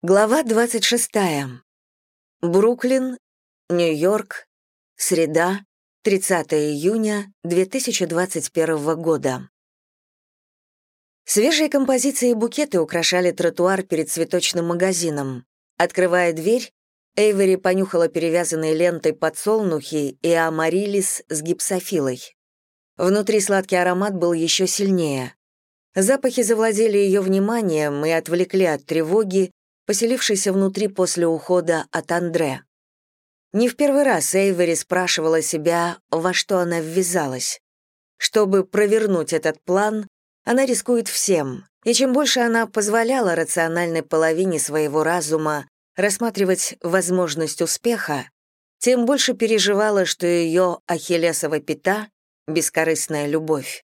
Глава 26. Бруклин, Нью-Йорк, среда, 30 июня 2021 года. Свежие композиции и букеты украшали тротуар перед цветочным магазином. Открывая дверь, Эйвери понюхала перевязанные лентой подсолнухи и амарилис с гипсофилой. Внутри сладкий аромат был еще сильнее. Запахи завладели ее вниманием и отвлекли от тревоги, поселившийся внутри после ухода от Андре. Не в первый раз Эйвери спрашивала себя, во что она ввязалась. Чтобы провернуть этот план, она рискует всем, и чем больше она позволяла рациональной половине своего разума рассматривать возможность успеха, тем больше переживала, что ее ахиллесова пята, бескорыстная любовь,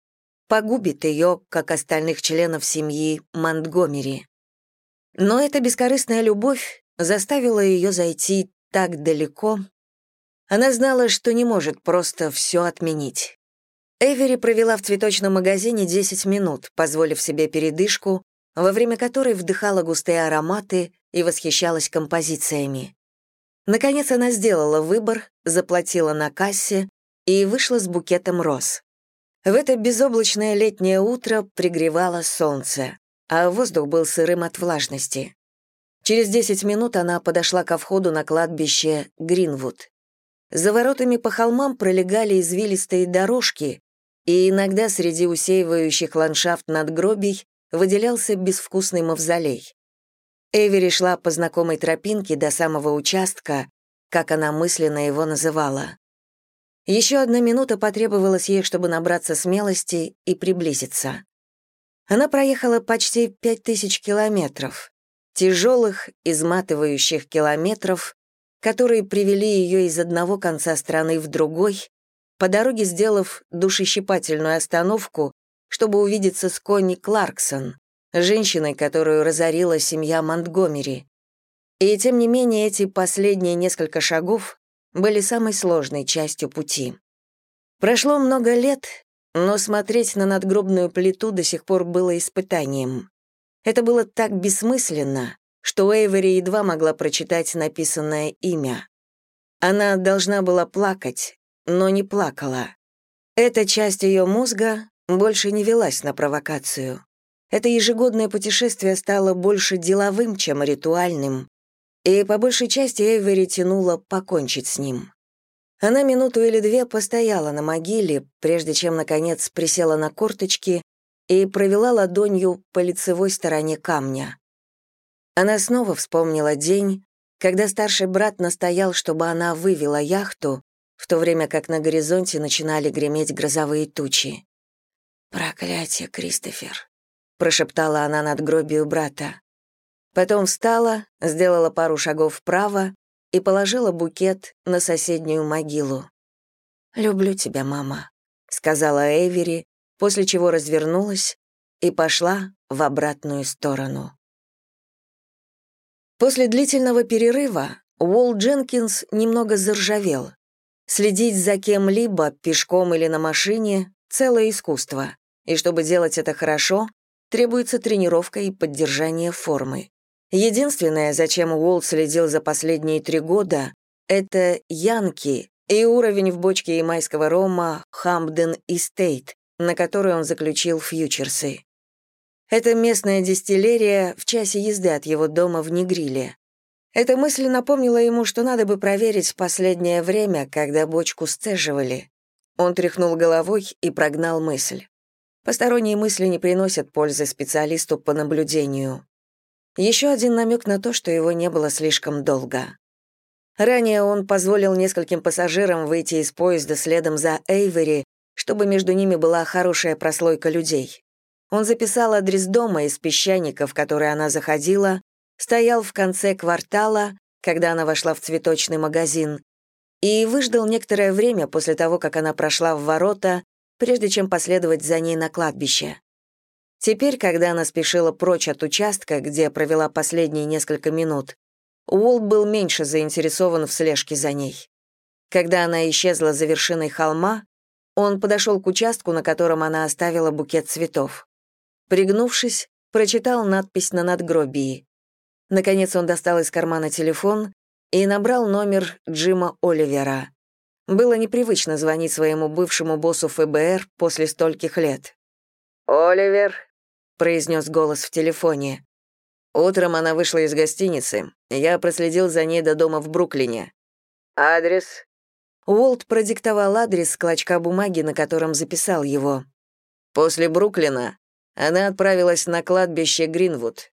погубит ее, как остальных членов семьи Монтгомери. Но эта бескорыстная любовь заставила ее зайти так далеко. Она знала, что не может просто все отменить. Эвери провела в цветочном магазине 10 минут, позволив себе передышку, во время которой вдыхала густые ароматы и восхищалась композициями. Наконец она сделала выбор, заплатила на кассе и вышла с букетом роз. В это безоблачное летнее утро пригревало солнце а воздух был сырым от влажности. Через 10 минут она подошла ко входу на кладбище Гринвуд. За воротами по холмам пролегали извилистые дорожки, и иногда среди усеивающих ландшафт надгробий выделялся безвкусный мавзолей. Эвери шла по знакомой тропинке до самого участка, как она мысленно его называла. Еще одна минута потребовалась ей, чтобы набраться смелости и приблизиться. Она проехала почти пять тысяч километров, тяжелых, изматывающих километров, которые привели ее из одного конца страны в другой, по дороге сделав душещипательную остановку, чтобы увидеться с Конни Кларксон, женщиной, которую разорила семья Монтгомери. И тем не менее эти последние несколько шагов были самой сложной частью пути. Прошло много лет, но смотреть на надгробную плиту до сих пор было испытанием. Это было так бессмысленно, что Эйвери едва могла прочитать написанное имя. Она должна была плакать, но не плакала. Эта часть ее мозга больше не велась на провокацию. Это ежегодное путешествие стало больше деловым, чем ритуальным, и по большей части Эйвери тянула покончить с ним. Она минуту или две постояла на могиле, прежде чем, наконец, присела на корточки и провела ладонью по лицевой стороне камня. Она снова вспомнила день, когда старший брат настоял, чтобы она вывела яхту, в то время как на горизонте начинали греметь грозовые тучи. «Проклятие, Кристофер», — прошептала она над гробью брата. Потом встала, сделала пару шагов вправо и положила букет на соседнюю могилу. «Люблю тебя, мама», — сказала Эйвери, после чего развернулась и пошла в обратную сторону. После длительного перерыва Уолл Дженкинс немного заржавел. Следить за кем-либо, пешком или на машине — целое искусство, и чтобы делать это хорошо, требуется тренировка и поддержание формы. Единственное, зачем Уолт следил за последние три года, это Янки и уровень в бочке ямайского рома Хамден Истейт, на который он заключил фьючерсы. Это местная дистиллерия в часе езды от его дома в Негриле. Эта мысль напомнила ему, что надо бы проверить последнее время, когда бочку сцеживали. Он тряхнул головой и прогнал мысль. Посторонние мысли не приносят пользы специалисту по наблюдению. Еще один намек на то, что его не было слишком долго. Ранее он позволил нескольким пассажирам выйти из поезда следом за Эйвери, чтобы между ними была хорошая прослойка людей. Он записал адрес дома из песчаника, в который она заходила, стоял в конце квартала, когда она вошла в цветочный магазин, и выждал некоторое время после того, как она прошла в ворота, прежде чем последовать за ней на кладбище. Теперь, когда она спешила прочь от участка, где провела последние несколько минут, Уолт был меньше заинтересован в слежке за ней. Когда она исчезла за вершиной холма, он подошел к участку, на котором она оставила букет цветов. Пригнувшись, прочитал надпись на надгробии. Наконец он достал из кармана телефон и набрал номер Джима Оливера. Было непривычно звонить своему бывшему боссу ФБР после стольких лет. «Оливер», — произнес голос в телефоне. Утром она вышла из гостиницы. Я проследил за ней до дома в Бруклине. «Адрес?» Уолт продиктовал адрес с клочка бумаги, на котором записал его. После Бруклина она отправилась на кладбище Гринвуд.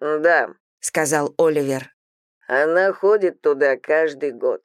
«Да», — сказал Оливер. «Она ходит туда каждый год».